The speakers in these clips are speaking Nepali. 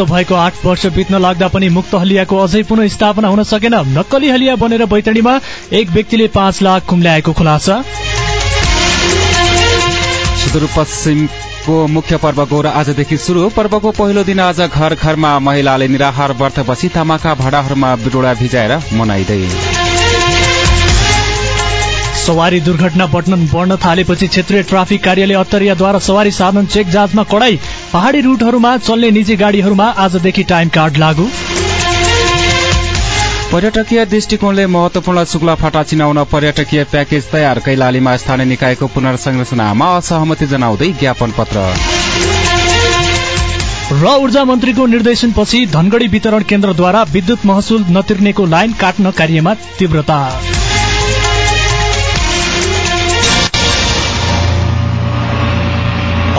मुक्त भएको आठ वर्ष बित्न लाग्दा पनि मुक्त हलियाको अझै पुनः स्थापना हुन सकेन। नक्कली हलिया बनेर बैतडीमा एक व्यक्तिले पाँच लाख खुम्ल्याएको खुलासा। सुदूरपश्चिमको मुख्य पर्व गौरा आजदेखि शुरू पर्वको पहिलो दिन आज घर घरमा महिलाले निराहार व्रत बसी तामाका भाँडाहरूमा बिरुवा भिजाएर मनाइँदै। सवारी दुर्घटना बढ्न बढ्न थालेपछि क्षेत्रीय ट्राफिक कार्यालय अत्तरियाद्वारा सवारी साधन चेक जाँचमा कडाई पहाड़ी रूटहरूमा चल्ने निजी गाड़ीहरूमा आजदेखि टाइम कार्ड लागू। पर्यटकीय दृष्टिकोणले महत्वपूर्ण शुक्ला फाटा चिनाउन पर्यटकीय प्याकेज तयार कैलालीमा स्थानीय निकायको पुनर्संरचनामा असहमति जनाउँदै ज्ञापन पत्र। र ऊर्जा मन्त्रीको निर्देशनपछि धनगढ़ी वितरण केन्द्रद्वारा विद्युत महसुल नतिर्नेको लाइन काट्न कार्यमा तीव्रता।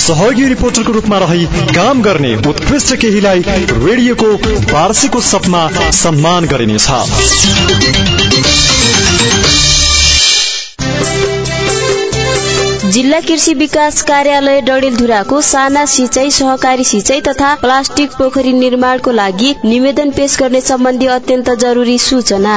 सहयोगी रिपोर्टरको रूपमा रही काम गर्ने उत्कृष्ट केहीलाई रेडियोको वार्षिक उत्सवमा सम्मान गरिनेछ। जिल्ला कृषि विकास कार्यालय डडेलधुराको साना सिंचाई सहकारी सिंचाई तथा प्लास्टिक पोखरी निर्माणको लागि निवेदन पेश गर्ने सम्बन्धी अत्यन्त जरुरी सूचना।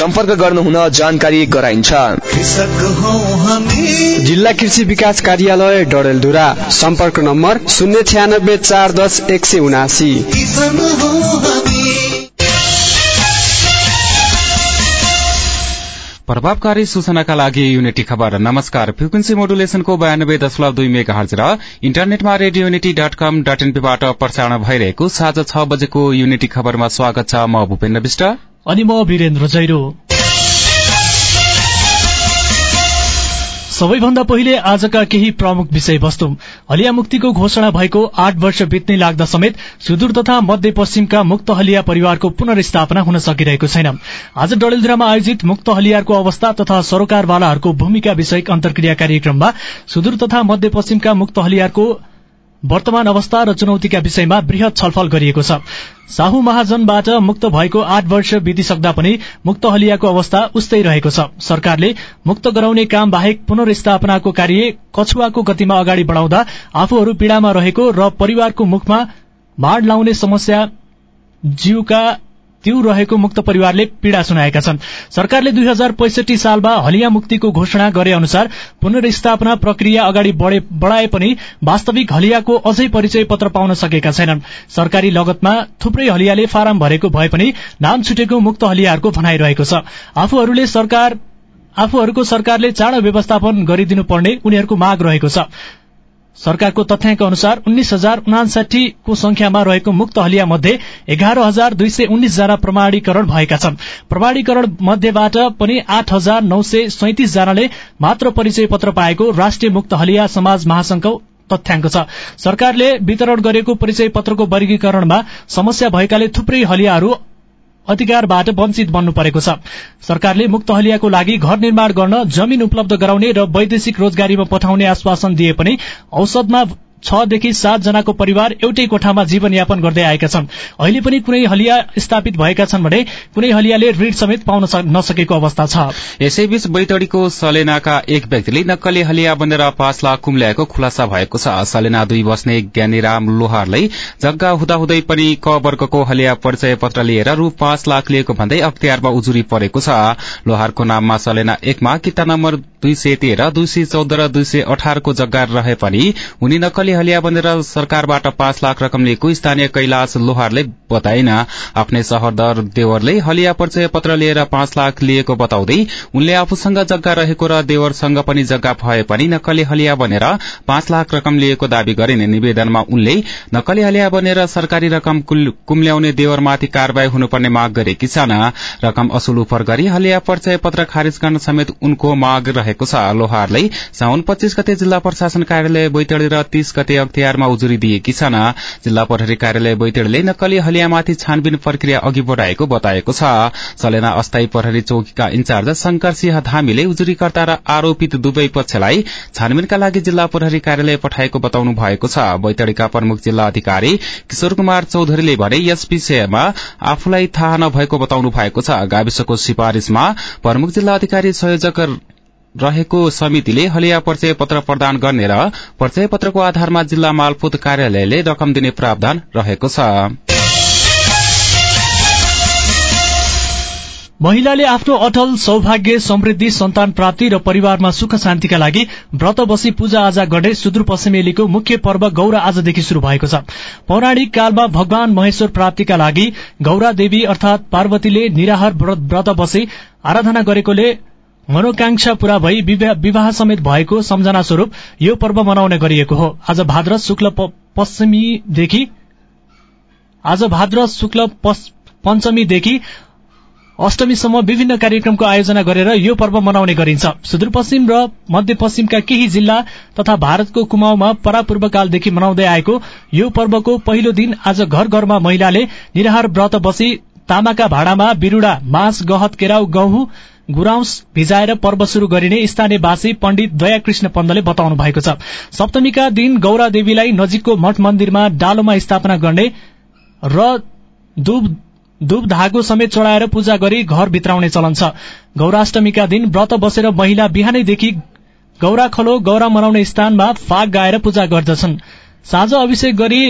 सम्पर्क गर्नुहुन जानकारी गराइन्छ। जिल्ला कृषि विकास कार्यालय डडेलधुरा। सम्पर्क नम्बर शून्य छ्यानब्बे चार दस एक सय उनासी। प्रभावकारी सूचनाका लागि युनिटी खबर। नमस्कार। फ्रिक्वेन्सी मोडुलेसनको बयानब्बे दशमलव दुई मेगा हर्ज र इन्टरनेटमा radio unity dot com dot एनपीबाट प्रसारण भइरहेको साँझ छ बजेको युनिटी खबरमा स्वागत छ। म भूपेन्द्र विष्ट। अनि म वीरेन्द्र जैरो। सबैभन्दा पहिले आजका केही प्रमुख विषयवस्तु। हलिया मुक्तिको घोषणा भएको आठ वर्ष बित्नै लाग्दा समेत सुदूर तथा मध्य पश्चिमका मुक्त हलिया परिवारको पुनर्स्थापना हुन सकिरहेको छैन। आज डडेलधुरामा आयोजित मुक्त हलियारको अवस्था तथा सरोकारवालाहरूको भूमिका विषयक अन्तर्क्रिया कार्यक्रममा सुदूर तथा मध्य पश्चिमका मुक्त हलियारको वर्तमान अवस्था र चुनौतीका विषयमा वृहत छलफल गरिएको छ। साहु महाजनबाट मुक्त भएको आठ वर्ष बितिसक्दा पनि मुक्त हलियाको अवस्था उस्तै रहेको छ। सरकारले मुक्त गराउने काम बाहेक पुनर्स्थापनाको कार्य कछुवाको गतिमा अगाडि बढ़ाउँदा आफूहरू पीड़ामा रहेको र परिवारको मुखमा माड लाउने समस्या जीवका त्यू रहेको मुक्त परिवारले पीड़ा सुनाएका छन्। सरकारले दुई हजार पैसठी सालमा हलिया मुक्तिको घोषणा गरे अनुसार पुनर्स्थापना प्रक्रिया अगाडि बढ़ाए पनि वास्तविक हलियाको अझै परिचय पत्र पाउन सकेका छैनन्। सरकारी लगतमा थुप्रै हलियाले फारम भरेको भए पनि नाम छुटेको मुक्त हलियाहरूको भनाइरहेको छ। आफूहरूले सरकार आफूहरूको सरकारले चाँडो व्यवस्थापन गरिदिनु पर्ने उनीहरूको माग रहेको छ। सरकारको तथ्याङ्क अनुसार उन्नाइस हजार उनासाठीको संख्यामा रहेको मुक्त हलिया मध्ये एघार हजार दुई सय उन्नाइस जना प्रमाणीकरण भएका छन्। प्रमाणीकरण मध्येबाट पनि आठ हजार नौ सय सैतिस जनाले मात्र परिचय पत्र पाएको राष्ट्रिय मुक्त हलिया समाज महासंघको तथ्याङ्क छ। सरकारले वितरण गरेको परिचय पत्रको वर्गीकरणमा समस्या भएकाले थुप्रै हलियाहरू अधिकारबाट वञ्चित बन्नु परेको छ। सरकारले मुक्त हलियाको लागि घर निर्माण गर्न जमीन उपलब्ध गराउने र वैदेशिक रोजगारीमा पठाउने आश्वासन दिए पनि औषधमा छदेखि सात जनाको परिवार एउटै कोठामा जीवनयापन गर्दै आएका छन्। अहिले पनि कुनै हलिया स्थापित भएका छन् भने कुनै हलियाले ऋण समेत पाउन नसकेको अवस्था छ। यसैबीच बैतडीको सलेनाका एक व्यक्तिले नक्कली हलिया बनेर पाँच लाख कुम्ल्याएको खुलासा भएको छ। सलेना दुई बस्ने ज्ञानीराम लोहारले जग्गा हुँदाहुँदै पनि क वर्गको हलिया परिचय पत्र लिएर रू पाँच लाख लिएको भन्दै अख्तियारमा उजुरी परेको छ। लोहारको नाममा सलेना एकमा किता नम्बर दुई सय तेह्र दुई सय चौध र दुई सय अठारको जग्गा रहे पनि उनी नक्कली हलिया बनेर सरकारबाट पाँच लाख रकम लिएको स्थानीय कैलाश लोहारले बताइन आफ्नै सहरदर देवरले हलिया परिचय पत्र लिएर पाँच लाख लिएको बताउँदै उनले आफूसँग जग्गा रहेको र देवरसँग पनि जग्गा भए पनि नक्कली हलिया बनेर पाँच लाख रकम लिएको दावी गरिने निवेदनमा उनले नक्कली हलिया बनेर सरकारी रकम कुम्ल्याउने देवरमाथि कार्यवाही हुनुपर्ने माग गरेकी छन् रकम असुल उपर गरी हलिया परिचय पत्र खारिज गर्न समेत उनको माग रहेको छ। लोहारले साउन पच्चीस गते जिल्ला प्रशासन कार्यालय बैतडी र तीस गते अख्तियारमा उजुरी दिएकी छन्। जिल्ला प्रहरी कार्यालय बैतडीले नक्कली हलियामाथि छानबिन प्रक्रिया अघि बढ़ाएको बताएको छ। सलेना अस्थायी प्रहरी चौकीका इन्चार्ज शंकर सिंह धामीले उजुरीकर्ता र आरोपित दुवै पक्षलाई छानबिनका लागि जिल्ला प्रहरी कार्यालय पठाएको बताउनु भएको छ। बैतडीका प्रमुख जिल्ला अधिकारी किशोर कुमार चौधरीले भने यस विषयमा आफूलाई थाहा नभएको बताउनु भएको छ। गाविसको सिफारिशमा प्रमुख जिल्ला अधिकारी संयोजक रहेको समितिले हलिया परिचय पत्र प्रदान गर्ने र परिचय पत्रको आधारमा जिल्ला मालपुत कार्यालयले रकम दिने प्रावधान रहेको छ। महिलाले आफ्नो अटल सौभाग्य समृद्धि सन्तान प्राप्ति र परिवारमा सुख शान्तिका लागि व्रत बसी पूजा आजा गर्दै सुदूरपश्चिमेलीको मुख्य पर्व गौरा आजदेखि शुरू भएको छ। पौराणिक कालमा भगवान महेश्वर प्राप्तिका लागि गौरा देवी अर्थात पार्वतीले निराहार व्रत बसी आराधना गरेकोले मनोकांक्षा पूरा भई विवाह समेत भएको सम्झना स्वरूप यो पर्व मनाउने गरिएको हो। आज भाद्र शुक्ल पश्चिमीदेखि आज भाद्र शुक्ल पञ्चमीदेखि अष्टमीसम्म विभिन्न कार्यक्रमको आयोजना गरेर यो पर्व मनाउने गरिन्छ। सुदूरपश्चिम र मध्यपश्चिमका केही जिल्ला तथा भारतको कुमाऊमा परापूर्वकालदेखि मनाउँदै आएको यो पर्वको पहिलो दिन आज घर घरमा महिलाले निराहार व्रत बसी तामाका भाँडामा बिरूडा मास गहत केराउ गहुँ गुराउस भिजाएर पर्व शुरू गरिने स्थानीयवासी पण्डित दयाकृष्ण पन्दले बताउनु भएको छ। सप्तमीका दिन गौरा देवीलाई नजिकको मठ मन्दिरमा डालोमा स्थापना गर्ने र दुब धागो समेत चढ़ाएर पूजा गरी घर भित्राउने चलन छ। गौराष्टमीका दिन व्रत बसेर महिला बिहानैदेखि गौरा खलो गौरा मनाउने स्थानमा फाग गाएर पूजा गर्दछन्। साँझ अभिषेक गरी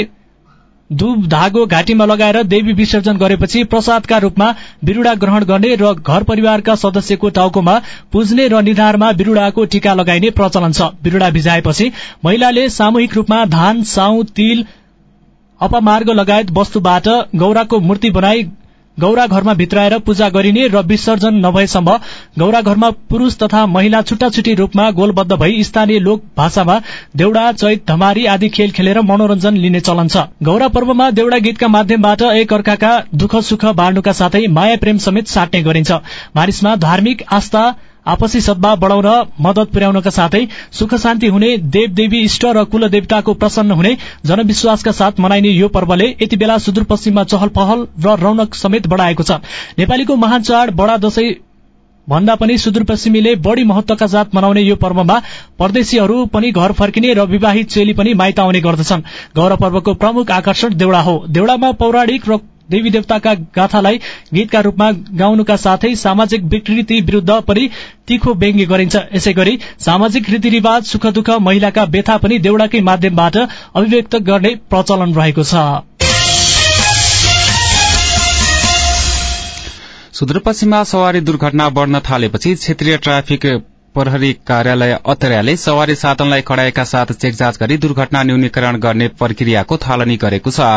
दुब धागो घाँटीमा लगाएर देवी विसर्जन गरेपछि प्रसादका रूपमा बिरूडा ग्रहण गर्ने र घर परिवारका सदस्यको टाउकोमा पुज्ने र निधारमा बिरूडाको टीका लगाइने प्रचलन छ। बिरूडा भिजाएपछि महिलाले सामूहिक रूपमा धान साउ तिल अपमार्ग लगायत वस्तुबाट गौराको मूर्ति बनाई गौरा घरमा भित्राएर पूजा गरिने र विसर्जन नभएसम्म गौरा घरमा पुरूष तथा महिला छुट्टा छुट्टी रूपमा गोलबद्ध भई स्थानीय लोक भाषामा देउडा चैत धमारी आदि खेल खेलेर मनोरञ्जन लिने चलन छ। गौरा पर्वमा देउडा गीतका माध्यमबाट एक अर्काका दुःख सुख बाँड्नुका साथै माया प्रेम समेत साट्ने गरिन्छ। मानिसमा धार्मिक आस्था आपसी सद्भाव बढ़ाउन मदत पुर्याउनका साथै सुख शान्ति हुने देवदेवी इष्ट र कुल देवताको प्रसन्न हुने जनविश्वासका साथ मनाइने यो पर्वले यति बेला सुदूरपश्चिममा चहल पहल र रौनक समेत बढ़ाएको छ। नेपालीको महान चाड बड़ा दशैं भन्दा पनि सुदूरपश्चिमीले बढ़ी महत्वका साथ मनाउने यो पर्वमा परदेशीहरू पनि घर फर्किने र विवाहित चेली पनि माइत आउने गर्दछन्। गौरव पर्वको प्रमुख आकर्षण देउडा हो। देउडामा पौराणिक र देवी देवताका गाथालाई गीतका रूपमा गाउनुका साथै सामाजिक विकृति विरूद्ध पनि तीखो व्यङ्ग्य गरिन्छ। यसै गरी सामाजिक रीतिरिवाज सुख दुःख महिलाका व्यथा पनि देउडाकै माध्यमबाट अभिव्यक्त गर्ने प्रचलन रहेको छ। सुदूरपश्चिममा सवारी दुर्घटना बढ़न थालेपछि क्षेत्रीय ट्राफिक प्रहरी कार्यालय अतर्याले सवारी साधनलाई कडाएका साथ चेक जाँच गरी दुर्घटना न्यूनीकरण गर्ने प्रक्रियाको थालनी गरेको छ।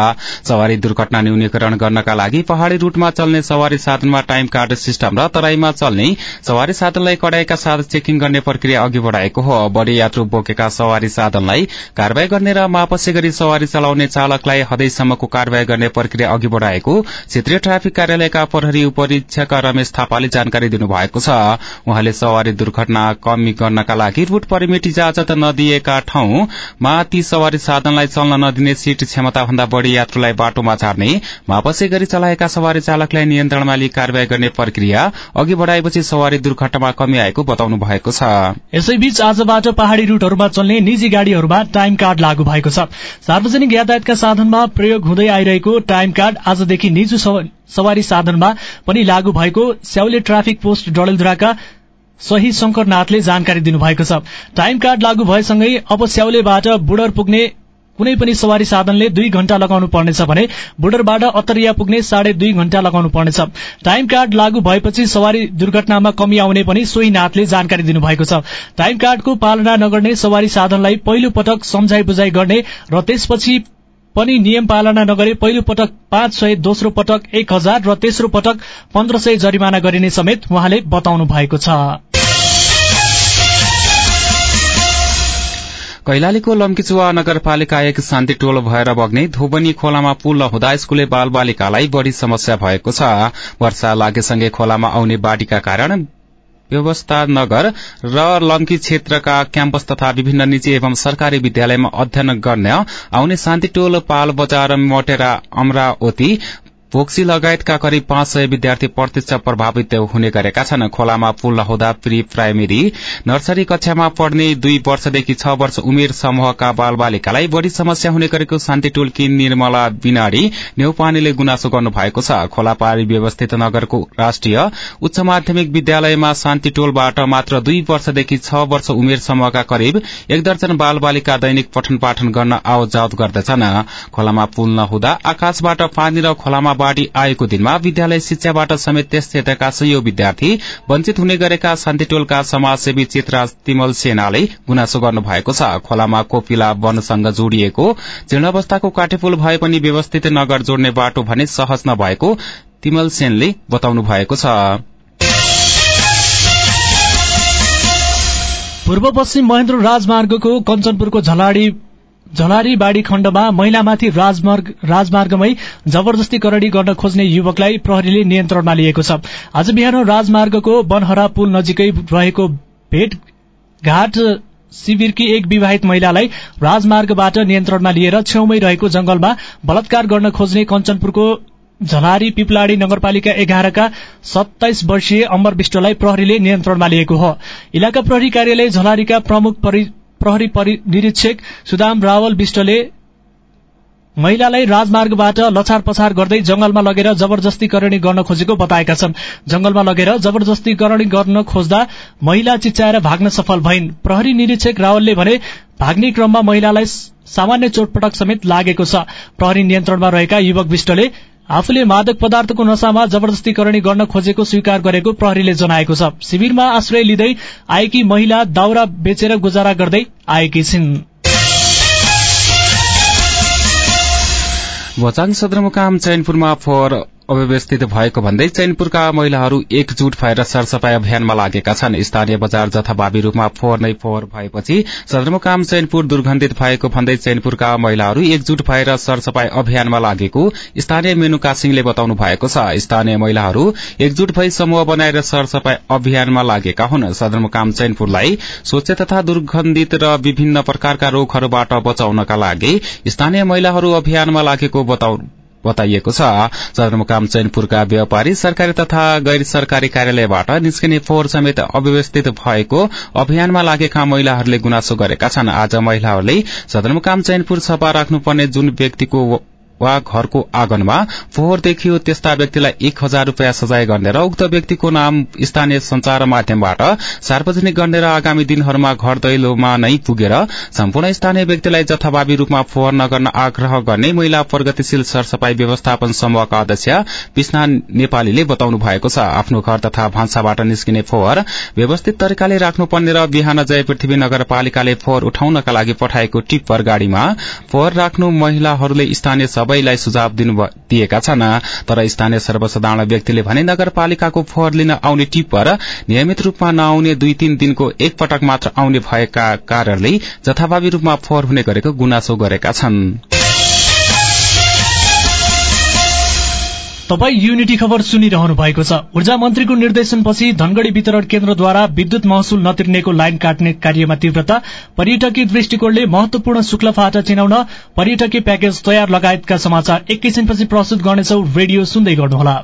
सवारी दुर्घटना न्यूनीकरण गर्नका लागि पहाड़ी रूटमा चल्ने सवारी साधनमा टाइम कार्ड सिस्टम र तराईमा चल्ने सवारी साधनलाई कडाएका साथ चेकिङ गर्ने प्रक्रिया अघि बढ़ाएको हो। बढ़ी यात्रु बोकेका सवारी साधनलाई कारवाही गर्ने र मापसे गरी सवारी चलाउने चालकलाई हदैसम्मको कारवाही गर्ने प्रक्रिया अघि बढ़ाएको क्षेत्रीय ट्राफिक कार्यालयका प्रहरी उपरीक्षक रमेश थापाले जानकारी दिनुभएको छ। उहाँले सवारी दुर्घटना कमी गर्नका लागि रूट पर्मिट इजाजत नदिएका ठाउँमा ती सवारी साधनलाई चल्न नदिने सीट क्षमता भन्दा बढ़ी यात्रुलाई बाटोमा झार्ने मापसे गरी चलाएका सवारी चालकलाई नियन्त्रणमा लिई कार्यवाही गर्ने प्रक्रिया अघि बढ़ाएपछि सवारी दुर्घटनामा कमी आएको बताउनु भएको छ। यसैबीच आजबाट पहाड़ी रूटहरूमा चल्ने निजी गाड़ीहरूमा टाइम कार्ड लागू भएको छ। सार्वजनिक यातायातका साधनमा प्रयोग हुँदै आइरहेको टाइम कार्ड आजदेखि निजी सवारी साधनमा पनि लागू भएको स्याउले ट्राफिक पोस्ट डडेलधुराका सही शंकरनाथले जानकारी दिनुभएको छ। टाइम कार्ड लागू भएसँगै अब स्याउलेबाट बुडर पुग्ने कुनै पनि सवारी साधनले दुई घण्टा लगाउनु पर्नेछ भने बुडरबाट अतरिया पुग्ने साढे दुई घण्टा लगाउनु पर्नेछ। टाइम कार्ड लागू भएपछि सवारी दुर्घटनामा कमी आउने पनि सोही नाथले जानकारी दिनुभएको छ। टाइम कार्डको पालना नगर्ने सवारी साधनलाई पहिलो पटक सम्झाई बुझाई गर्ने र त्यसपछि पनि नियम पालना नगरे पहिलो पटक पाँच सय दोस्रो पटक एक हजार र तेस्रो पटक पन्ध्र सय जरिमाना गरिने समेत उहाँले बताउनु भएको छ। कैलालीको लम्कीचुवा नगरपालिका एक शान्ति टोल भएर बग्ने धोबनी खोलामा पुल नहुँदा स्कूले बाल बालिकालाई बढ़ी समस्या भएको छ। वर्षा लागेसँगै खोलामा आउने बाढ़ीका कारण व्यवस्था नगर र लम्की क्षेत्रका क्याम्पस तथा विभिन्न निजी एवं सरकारी विद्यालयमा अध्ययन गर्न आउने शान्ति टोल पाल बजार मोटेरा अमरावती पोक्सी लगायतका करिब पाँच सय विद्यार्थी प्रत्यक्ष प्रभावित हुने गरेका छन्। खोलामा पुल नहुँदा प्री प्राइमेरी नर्सरी कक्षामा पढ़ने दुई वर्षदेखि छ वर्ष उमेर समूहका बाल बालिकालाई बढ़ी समस्या हुने गरेको शान्ति टोलकी निर्मला बिनाडी नेउपानीले गुनासो गर्नु भएको छ खोलापारी व्यवस्थित नगरको राष्ट्रिय उच्च माध्यमिक विद्यालयमा शान्ति टोलबाट मात्र दुई वर्षदेखि छ वर्ष उमेर समूहका करिब एक दर्जन बाल बालिका दैनिक पठन पाठन गर्न आवत जावत गर्दछन्। खोलामा पुल नहुँदा आकाशबाट पानी र खोलामा बाढ़ी आएको दिनमा विद्यालय शिक्षाबाट समेत त्यस क्षेत्रका सयौं विद्यार्थी वञ्चित हुने गरेका शान्तिटोलका समाजसेवी चित्रा तिमल सेनाले गुनासो गर्नु भएको छ। खोलामा कोपिला वनसँग जोडिएको जीर्ण अवस्थाको काटेपुल भए पनि व्यवस्थित नगर जोड्ने बाटो भने सहज नभएको तिमल सेनले बताउनु भएको छ। पूर्व पश्चिम महेन्द्र राजमार्गको कञ्चनपुरको झलाडी झलारी बाड़ी खण्डमा महिलामाथि राजमार्गमै जबरजस्ती करणी गर्न खोज्ने युवकलाई प्रहरीले नियन्त्रणमा लिएको छ। आज बिहान राजमार्गको बनहरा पुल नजिकै रहेको भेटघाट शिविरकी एक विवाहित महिलालाई राजमार्गबाट नियन्त्रणमा लिएर छेउमै रहेको जंगलमा बलात्कार गर्न खोज्ने कञ्चनपुरको झलारी पिपलाड़ी नगरपालिका एघारका सत्ताइस वर्षीय अमर विष्टलाई प्रहरीले नियन्त्रणमा लिएको हो। इलाका प्रहरी कार्यालय झलारीका प्रमुख प्रहरी निरीक्षक सुदाम रावल विष्टले महिलालाई राजमार्गबाट लछार पछार गर्दै जंगलमा लगेर जबरजस्तीकरणी गर्न खोजेको बताएका छन्। जंगलमा लगेर जबरजस्तीकरणी गर्न खोज्दा महिला चिच्चाएर भाग्न सफल भइन्। प्रहरी निरीक्षक रावलले भने भाग्ने क्रममा महिलालाई सामान्य चोटपटक समेत लागेको छ। प्रहरी नियन्त्रणमा रहेका युवक विष्टले आफूले मादक पदार्थको नशामा जबरजस्तीकरणी गर्न खोजेको स्वीकार गरेको प्रहरीले जनाएको छ। शिविरमा आश्रय लिँदै आएकी महिला दाउरा बेचेर गुजारा गर्दै आएकी छिन्। भोचाङ सदरमुकाम चैनपुरमा फोहोर अव्यवस्थित भएको भन्दै चैनपुरका महिलाहरू एकजुट भएर सरसफाई अभियानमा लागेका छन्। स्थानीय बजार जथाभावी रूपमा फोहोर नै फोहोर भएपछि सदरमुकाम चैनपुर दुर्गन्धित भएको भन्दै चैनपुरका महिलाहरू एकजुट भएर सरसफाई अभियानमा लागेको स्थानीय मेनुका सिंहले बताउनु भएको छ। स्थानीय महिलाहरू एकजुट भई समूह बनाएर सरसफाई अभियानमा लागेका हुन्। सदरमुकाम चैनपुरलाई स्वच्छ तथा दुर्गन्धित र विभिन्न प्रकारका रोगहरूबाट बचाउनका लागि स्थानीय महिलाहरू अभियानमा लागेको बताउनु बताइएको छ। सदरमुकाम चैनपुरका व्यापारी सरकारी तथा गैर सरकारी कार्यालयबाट निस्किने फोहोर समेत अव्यवस्थित भएको अभियानमा लागेका महिलाहरूले गुनासो गरेका छन्। आज महिलाहरूले सदरमुकाम चैनपुर सफा राख्नुपर्ने जुन व्यक्तिको वा घरको आँगनमा फोहोर देखियो त्यस्ता व्यक्तिलाई एक हजार रूपियाँ सजाय गर्ने र उक्त व्यक्तिको नाम स्थानीय संचार माध्यमबाट सार्वजनिक गर्ने र आगामी दिनहरूमा घर दैलोमा नै पुगेर सम्पूर्ण स्थानीय व्यक्तिलाई जथाभावी रूपमा फोहोर नगर्न आग्रह गर्ने महिला प्रगतिशील सरसफाई व्यवस्थापन समूहका अध्यक्ष विष्णा नेपालीले बताउनु भएको छ। आफ्नो घर तथा भान्साबाट निस्किने फोहोर व्यवस्थित तरिकाले राख्नुपर्ने र बिहान जय पृथ्वी नगरपालिकाले फोहोर उठाउनका लागि पठाएको टिप्पर गाड़ीमा फोहोर राख्नु महिलाहरूले स्थानीय सबैलाई सुझाव दिएका छन्। तर स्थानीय सर्वसाधारण व्यक्तिले भने नगरपालिकाको फोहोर लिन आउने टिप्पर नियमित रूपमा नआउने दुई तीन दिनको एक पटक मात्र आउने भएका कारणले जथाभावी रूपमा फोहोर हुने गरेको गुनासो गरेका छनृ। तपाई युनिटी खबर सुनिरहनु भएको छ। ऊर्जा मन्त्रीको निर्देशनपछि धनगढ़ी वितरण केन्द्रद्वारा विद्युत महसुल नतिर्नेको लाइन काट्ने कार्यमा तीव्रता पर्यटकीय दृष्टिकोणले महत्वपूर्ण शुक्ल फाटा चिनाउन पर्यटकीय प्याकेज तयार लगायतका समाचार एकैछिनपछि प्रस्तुत गर्नेछौ रेडियो सुन्दै गर्नुहोला।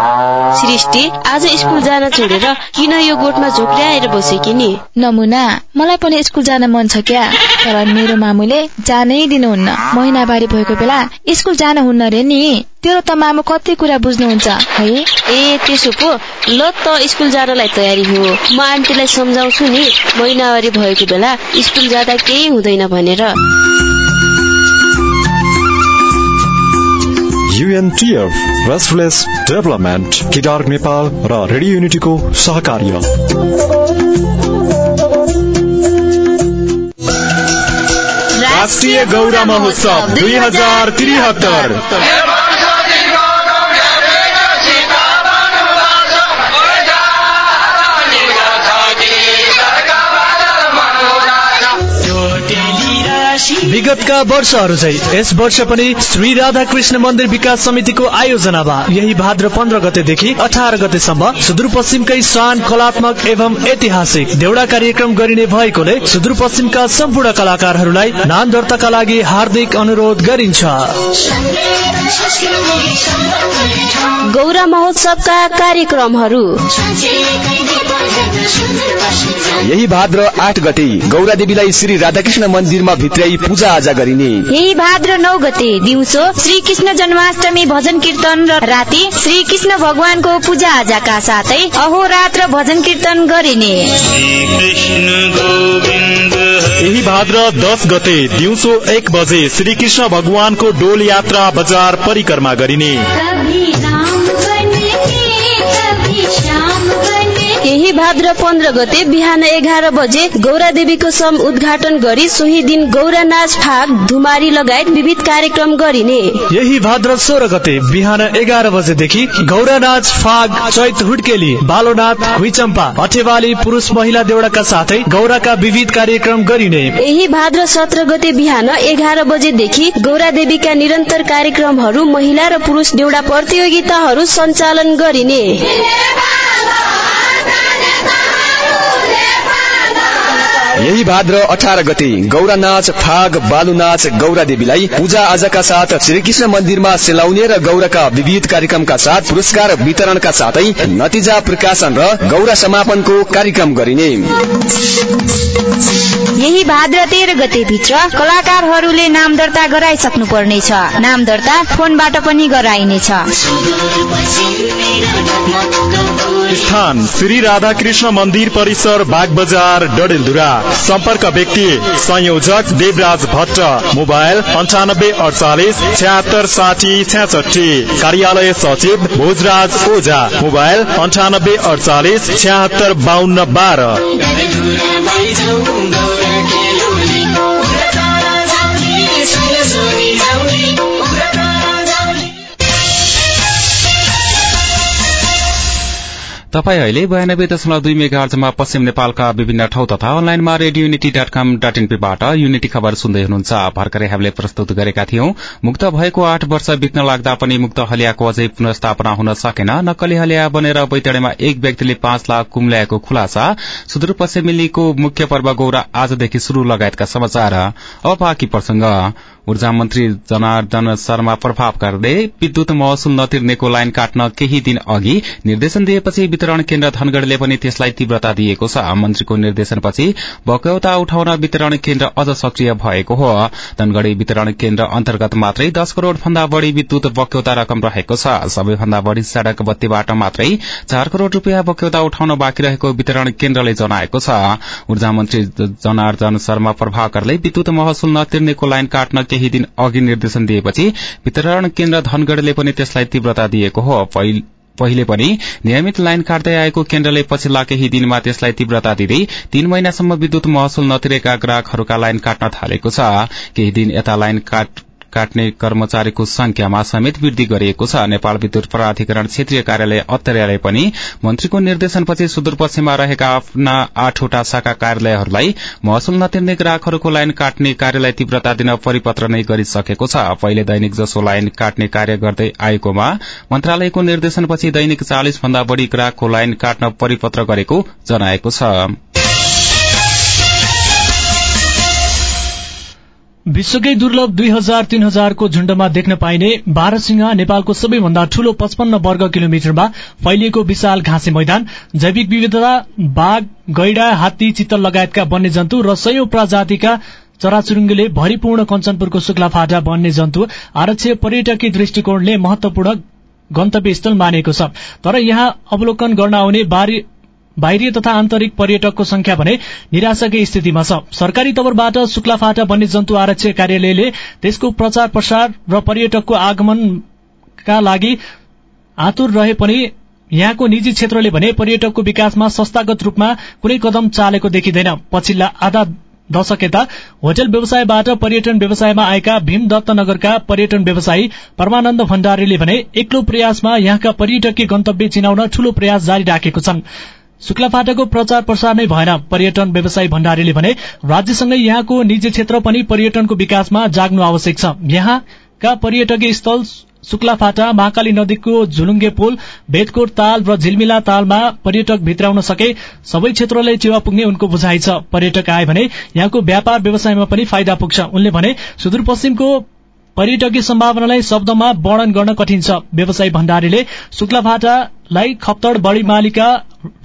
सृष्टि आज स्कुल जान छोडेर किन यो गोठमा झोक्राएर बसेकी नि नमुना मलाई पनि स्कुल जान मन छ क्या? तर मेरो मामुले जानै दिनुहुन्न। महिनाबारी भएको बेला स्कुल जान हुन्न रे नि। तेरो त मामु कति कुरा बुझ्नुहुन्छ है? ए त्यसो पो ल त स्कुल जानलाई तयारी हो। म आन्टीलाई सम्झाउँछु नि महिनावारी भएको बेला स्कुल जाँदा केही हुँदैन भनेर। युएनटिएफ रेस्टलेस डेभलपमेन्ट किडार नेपाल र रेडियो युनिटीको सहकार्य राष्ट्रिय गौरा महोत्सव दुई हज़ार त्रिहत्तर विगतका वर्षहरू चाहिँ यस वर्ष पनि श्री राधाकृष्ण मन्दिर विकास समितिको आयोजनामा यही भाद्र पन्ध्र गतेदेखि अठार गतेसम्म सुदूरपश्चिमकै शान कलात्मक एवं ऐतिहासिक देउडा कार्यक्रम गरिने भएकोले सुदूरपश्चिमका सम्पूर्ण कलाकारहरूलाई नाम दर्ताका लागि हार्दिक अनुरोध गरिन्छ। गौरा महोत्सवका कार्यक्रमहरू। यही भाद्र आठ गते गौरा देवीलाई श्री राधाकृष्ण मन्दिरमा भित्र्याई पूजा आजा गरिने। यही भाद्र नौ गते दिउँसो श्री कृष्ण जन्माष्टमी भजन कीर्तन र राति श्री कृष्ण भगवानको पूजा आजाका साथै अहोरात्र भजन कीर्तन गरिने। यही भाद्र दस गते दिउँसो एक बजे श्री कृष्ण भगवानको डोल यात्रा बजार परिक्रमा गरिने। यही भाद्र पन्ध्र गते बिहान एघार बजे गौरा देवीको सम उद्घाटन गरी सोही दिन गौरा नाच फाग धुमारी लगायत विविध कार्यक्रम गरिने। यही भाद्र सोह्र गते बिहान एघार बजेदेखि गौरा नाच फाग चैत हुड्केली बालोनाथ खुइचम्पा अठेवाली पुरुष महिला देउडाका साथै गौराका विविध कार्यक्रम गरिने। यही भाद्र सत्र गते बिहान एघार बजेदेखि गौरा देवीका निरन्तर कार्यक्रमहरू महिला र पुरुष देउडा प्रतियोगिताहरू सञ्चालन गरिने। यही भाद्र अठार गते गौरा नाच फाग बालु नाच गौरा देवीलाई पूजा आजाका साथ श्रीकृष्ण मन्दिरमा सेलाउने र गौराका विविध कार्यक्रमका साथ पुरस्कार वितरणका साथै नतिजा प्रकाशन र गौरा समापनको कार्यक्रम गरिने। यही भाद्र तेह्र गते भित्र कलाकारहरूले नाम दर्ता गराइसक्नु पर्नेछ नाम दर्ता फोनबाट पनि गराइनेछ। स्थान श्री राधाकृष्ण मन्दिर परिसर बाग बजार डडेलधुरा। सम्पर्क व्यक्ति संयोजक देवराज भट्ट। मोबाइल अन्ठानब्बे अडचालिस छ्यात्तर साठी छ्यासठी कार्यालय सचिव भोजराज ओझा। मोबाइल अन्ठानब्बे अडचालिस छ्यात्तर बाहन्न बाह्र। तपाई अहिले बयानब्बे दशमलव दुई मेगा अर्जमा पश्चिम नेपालका विभिन्न ठाउँ तथा अनलाइनमा radio unity dot com dot एनपीबाट unity खबर सुन्दै हुनुहुन्छ। भर्खरै हामीले प्रस्तुत गरेका थियौं मुक्त भएको आठ वर्ष बित्न लाग्दा पनि मुक्त हलियाको अझै पुनस्थापना हुन सकेन। नक्कली हलिया बनेर बैतडीमा एक व्यक्तिले पाँच लाख कुम्ल्याएको खुलासा सुदूरपश्चिमेलीको मुख्य पर्व गौरा आजदेखि शुरू लगायतका समाचार। ऊर्जा मन्त्री जनार्दन शर्मा प्रभाव गर्दै विद्युत महसुल नतिर्नेको लाइन काट्न केही दिन अघि निर्देशन दिएपछि वितरण केन्द्र धनगढ़ले पनि त्यसलाई तीव्रता दिएको छ। मन्त्रीको निर्देशनपछि बक्यौता उठाउन वितरण केन्द्र अझ सक्रिय भएको हो। धनगढ़ी वितरण केन्द्र अन्तर्गत मात्रै दश करोड़ भन्दा बढ़ी विद्युत बक्यौता रकम रहेको छ। सबैभन्दा बढ़ी सड़क बत्तीबाट मात्रै चार करोड़ रूपियाँ बक्यौता उठाउन बाँकी रहेको वितरण केन्द्रले जनाएको छ। ऊर्जा मन्त्री जनार्दन शर्मा प्रभाकरले विद्युत महसुल नतिर्नेको लाइन काट्न केही दिन अघि निर्देशन दिएपछि वितरण केन्द्र धनगढ़ले पनि त्यसलाई तीव्रता दिएको हो। पहिले पनि नियमित लाइन काट्दै आएको केन्द्रले पछिल्ला केही दिनमा त्यसलाई तीव्रता दिँदै तीन महिनासम्म विद्युत महसुल नतिरेका ग्राहकहरूका लाइन काट्न थालेको छ। केही दिन यता लाइन काट्ने कर्मचारीको संख्यामा समेत वृद्धि गरिएको छ। नेपाल विद्युत प्राधिकरण क्षेत्रीय कार्यालय अत्तरियाले पनि मन्त्रीको निर्देशनपछि सुदूरपश्चिममा रहेका आफ्ना आठवटा शाखा कार्यालयहरूलाई महसुल नतिर्ने ग्राहकहरूको लाइन काट्ने कार्यलाई तीव्रता दिन परिपत्र नै गरिसकेको छ। पहिले दैनिक जसो लाइन काट्ने कार्य गर्दै आएकोमा मन्त्रालयको निर्देशनपछि दैनिक चालिस भन्दा बढ़ी ग्राहकको लाइन काट्न परिपत्र गरेको जनाएको छ। विश्वकै दुर्लभ दुई हजार तीन हजारको झुण्डमा देख्न पाइने बाह्रसिंह नेपालको सबैभन्दा ठूलो पचपन्न वर्ग किलोमिटरमा फैलिएको विशाल घाँसे मैदान जैविक विविधता बाघ गैडा हात्ती चित्तल लगायतका वन्यजन्तु र सयौं प्रजातिका चराचुरुङ्गीले भरिपूर्ण कञ्चनपुरको शुक्लाफाटा वन्यजन्तु आरक्षीय पर्यटकीय दृष्टिकोणले महत्वपूर्ण गन्तव्य स्थल मानिएको छ। तर यहाँ अवलोकन गर्न आउने बाहिरी तथा आन्तरिक पर्यटकको संख्या भने निराशाकै स्थितिमा छ। सरकारी तवरबाट शुक्लाफाटा वन्यजन्तु आरक्षी कार्यालयले त्यसको प्रचार प्रसार र पर्यटकको आगमनका लागि आतुर रहे पनि यहाँको निजी क्षेत्रले भने पर्यटकको विकासमा संस्थागत रूपमा कुनै कदम चालेको देखिँदैन। पछिल्ला आधा दशक यता होटल व्यवसायबाट पर्यटन व्यवसायमा आएका भीमदत्त नगरका पर्यटन व्यवसायी परमानन्द भण्डारीले भने एक्लो प्रयासमा यहाँका पर्यटकीय गन्तव्य चिनाउन ठूलो प्रयास जारी राखेको छन्। शुक्लाफाटाको प्रचार प्रसार नै भएन। पर्यटन व्यवसायी भण्डारीले भने राज्यसँगै यहाँको निजी क्षेत्र पनि पर्यटनको विकासमा जाग्नु आवश्यक छ। यहाँका पर्यटकीय स्थल शुक्लाफाटा महाकाली नदीको झुलुङ्गे पुल बेदकोट ताल र झिलमिला तालमा पर्यटक भित्राउन सके। सबै क्षेत्रलाई टेवा पुग्ने उनको बुझाइ छ। पर्यटक आए भने यहाँको व्यापार व्यवसायमा पनि फाइदा पुग्छ। उनले भने सुदूरपश्चिमको पर्यटकीय सम्भावनालाई शब्दमा वर्णन गर्न कठिन छ। व्यवसायी भण्डारीले शुक्लाफाटालाई खप्तड बढी मालिका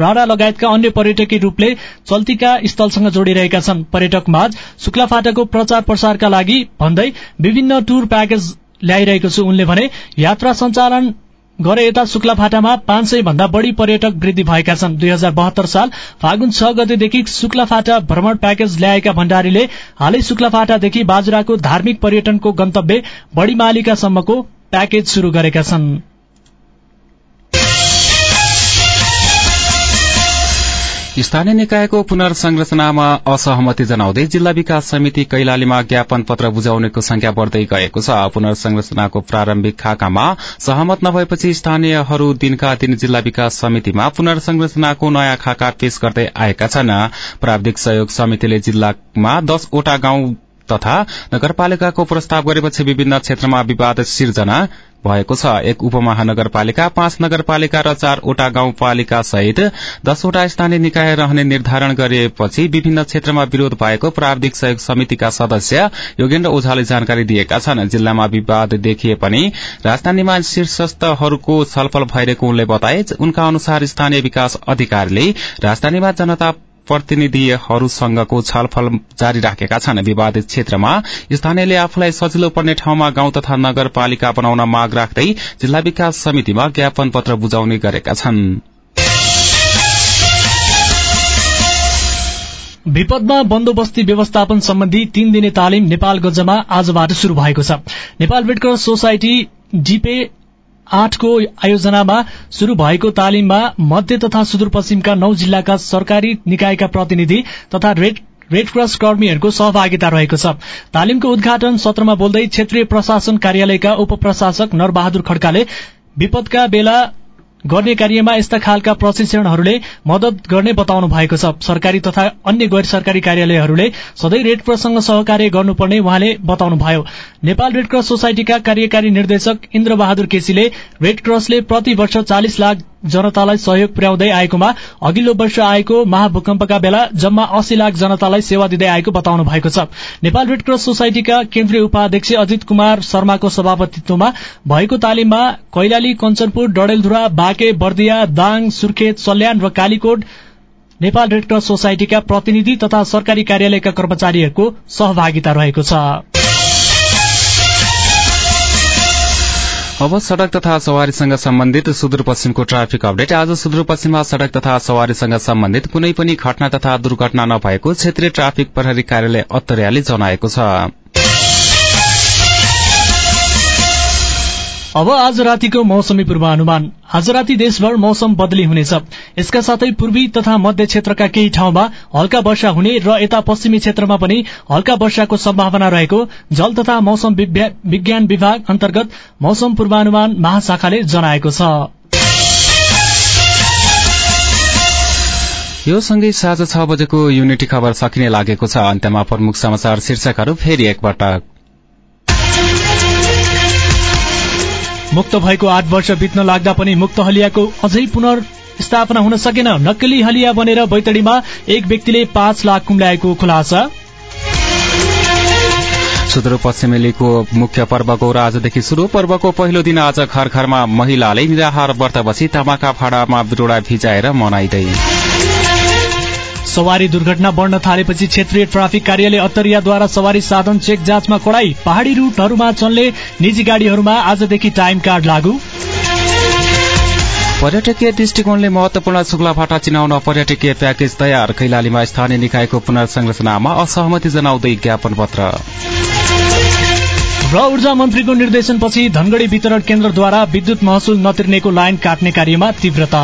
राणा लगायतका अन्य पर्यटकीय रूपले चल्तीका स्थलसँग जोडिरहेका छन्। पर्यटक माझ शुक्लाफाटाको प्रचार प्रसारका लागि भन्दै विभिन्न टूर प्याकेज ल्याइरहेको छु। उनले भने यात्रा सञ्चालन गरे यता शुक्लाफाटामा पाँच सय भन्दा बढ़ी पर्यटक वृद्धि भएका छन्। दुई हजार बहत्तर साल फागुन छ गतेदेखि शुक्लाफाटा भ्रमण प्याकेज ल्याएका भण्डारीले हालै शुक्लाफाटादेखि बाजुराको धार्मिक पर्यटनको गन्तव्य बढी मालिकासम्मको प्याकेज शुरू गरेका छन्। स्थानीय निकायको पुनर्संरचनामा असहमति जनाउँदै जिल्ला विकास समिति कैलालीमा ज्ञापन पत्र बुझाउनेको संख्या बढ़दै गएको छ। पुनर्संरचनाको प्रारम्भिक खाकामा सहमत नभएपछि स्थानीयहरू दिनका दिन जिल्ला विकास समितिमा पुनर्संरचनाको नयाँ खाका पेश गर्दै आएका छन्। प्राविधिक सहयोग समितिले जिल्लामा दसवटा गाउँ तथा नगरपालिकाको प्रस्ताव गरेपछि विभिन्न क्षेत्रमा विवाद सिर्जना भएको छ। एक उपमहानगरपालिका पाँच नगरपालिका र चारवटा गाउँपालिका सहित दसवटा स्थानीय निकाय रहने निर्धारण गरिएपछि विभिन्न क्षेत्रमा विरोध भएको प्राविधिक सहयोग समितिका सदस्य योगेन्द्र ओझाले जानकारी दिएका छन्। जिल्लामा विवाद देखिए पनि राजधानीमा शीर्षस्थहरूको छलफल भइरहेको उनले बताए उनका अनुसार स्थानीय विकास अधिकारीले राजधानीमा जनता प्रतिनिधिहरूसँगको छलफल जारी राखेका छन्। विवादित क्षेत्रमा स्थानीयले आफूलाई सजिलो पर्ने ठाउँमा गाउँ तथा नगरपालिका बनाउन माग राख्दै जिल्ला विकास समितिमा ज्ञापन पत्र बुझाउने गरेका छन्। विपदमा बन्दोबस्ती व्यवस्थापन सम्बन्धी तीन दिने तालिम नेपालगंजमा आजबाट शुरू भएको छ। नेपाल रेडक्रस सोसाइटी डिपे आठको आयोजनामा शुरू भएको तालिममा मध्य तथा सुदूरपश्चिमका नौ जिल्लाका सरकारी निकायका प्रतिनिधि तथा रेड रेडक्रस कर्मीहरूको सहभागिता रहेको छ। तालिमको उद्घाटन सत्रमा बोल्दै क्षेत्रीय प्रशासन कार्यालयका उप प्रशासक नरबहादुर खड्काले विपदका बेला गर्ने कार्यमा यस्ता खालका प्रशिक्षणहरूले मदत गर्ने बताउनु भएको छ। सरकारी तथा अन्य गैर सरकारी कार्यालयहरूले सधैँ रेडक्रससँग सहकार्य गर्नुपर्ने उहाँले बताउनुभयो। नेपाल रेडक्रस सोसाइटीका कार्यकारी निर्देशक इन्द्र बहादुर केसीले रेडक्रसले प्रति वर्ष चालिस लाख जनतालाई सहयोग पुर्याउँदै आएकोमा अघिल्लो वर्ष आएको महाभूकम्पका बेला जम्मा अस्सी लाख जनतालाई सेवा दिँदै आएको बताउनु भएको छ। नेपाल रेडक्रस सोसाइटीका केन्द्रीय उपाध्यक्ष अजित कुमार शर्माको सभापतित्वमा भएको तालिममा कैलाली कञ्चनपुर डडेलधुरा बाँके बर्दिया दाङ सुर्खेत सल्यान र कालीकोट नेपाल रेडक्रस सोसाइटीका प्रतिनिधि तथा सरकारी कार्यालयका कर्मचारीहरूको सहभागिता रहेको छ। अब सड़क तथा सवारीसँग सम्बन्धित सुदूरपश्चिमको ट्राफिक अपडेट। आज सुदूरपश्चिममा सड़क तथा सवारीसँग सम्बन्धित कुनै पनि घटना तथा दुर्घटना नभएको क्षेत्रीय ट्राफिक प्रहरी कार्यालय अत्तरियाले जनाएको छ। अब आज रातिको मौसमी पूर्वानुमान। आज राति देशभर मौसम बदली हुनेछ। यसका साथै पूर्वी तथा मध्य क्षेत्रका केही ठाउँमा हल्का वर्षा हुने र यता पश्चिमी क्षेत्रमा पनि हल्का वर्षाको सम्भावना रहेको जल तथा मौसम विज्ञान विभाग अन्तर्गत मौसम पूर्वानुमान महाशाखाले जनाएको छ। यो सँगै साँझ छ बजेको युनिटी खबर सकिने लागेको छ। अन्त्यमा प्रमुख समाचार शीर्षकहरू फेरि एकपटक। मुक्त भएको आठ वर्ष बित्न लाग्दा पनि मुक्त हलियाको अझै पुनर्स्थापना हुन सकेन। नक्कली हलिया बनेर बैतडीमा एक व्यक्तिले पाँच लाख कुम्ल्याएको खुलासा। सुदूरपश्चिमेलीको मुख्य पर्व गौरा आजदेखि शुरू पर्वको पहिलो दिन आज घर घरमा महिलाले निराहार व्रत बसी तामाका फाडामा बिरुवा भिजाएर मनाइँदै। सवारी दुर्घटना बढ्न थालेपछि क्षेत्रीय ट्राफिक कार्यालय अत्तरियाद्वारा सवारी साधन चेक जाँचमा कडाई पहाड़ी रूटहरूमा चल्ने निजी गाड़ीहरूमा आजदेखि टाइम कार्ड लागू। पर्यटकीय दृष्टिकोणले महत्वपूर्ण शुक्लाफाटा चिनाउन पर्यटकीय प्याकेज तयार। कैलालीमा स्थानीय निकायको पुनर्संरचनामा असहमति जनाउँदै ज्ञापन पत्र। र ऊर्जा मन्त्रीको निर्देशनपछि धनगढ़ी वितरण केन्द्रद्वारा विद्युत महसुल नतिर्नेको लाइन काट्ने कार्यमा तीव्रता।